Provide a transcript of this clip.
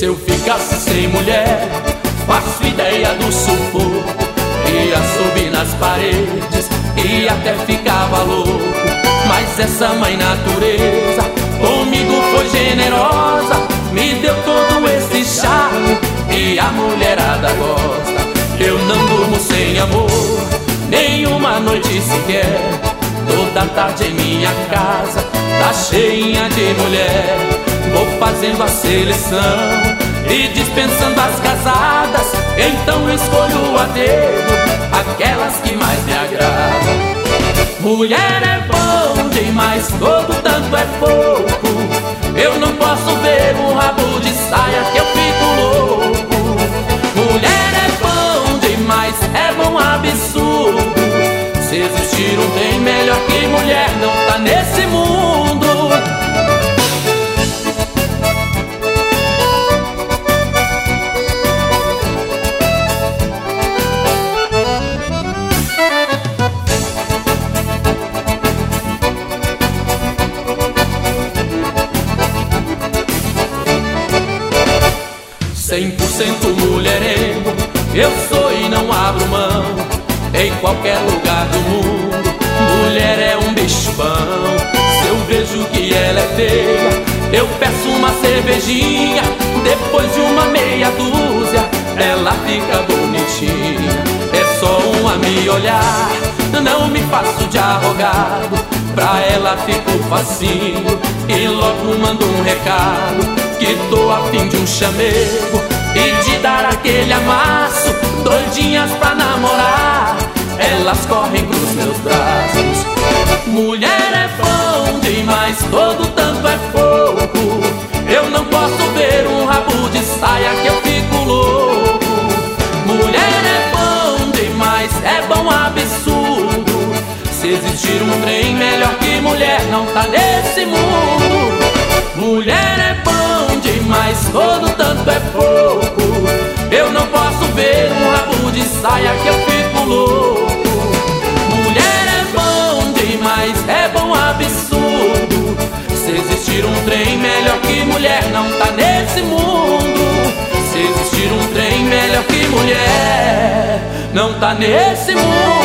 Se eu ficasse sem mulher, faço ideia do sufoco. Ia subir nas paredes e até ficava louco. Mas essa mãe natureza comigo foi generosa, me deu todo esse charme e a mulherada gosta. Eu não durmo sem amor, nenhuma noite sequer. Toda tarde em minha casa tá cheia de mulher. Vou fazendo a seleção e dispensando as casadas. Então escolho a dedo aquelas que mais me agradam. Mulher é bom demais, todo tanto é pouco. Eu não posso ver um rabo de saia que eu fico louco. Mulher é bom demais, é bom absurdo. Se existir um bem melhor que mulher, não tá nesse mundo. Cem por cento mulherengo, eu sou e não abro mão. Em qualquer lugar do mundo, mulher é um bicho bom. Se eu vejo que ela é feia, eu peço uma cervejinha. Depois de uma meia dúzia, ela fica bonitinha. É só uma me olhar, não me faço de arrogado. Pra ela fico facinho e logo mando um recado que tô a fim de um chamego e de dar aquele amasso, doidinhas pra namorar. Elas correm pros meus braços. Mulher é bom demais, todo tanto é pouco. Eu não posso ver um rabo de saia que eu fico louco. Mulher é bom demais, é bom absurdo. Se existir um trem melhor que mulher, não tá nesse existir um trem melhor que mulher, não tá nesse mundo. Se existir um trem melhor que mulher, não tá nesse mundo.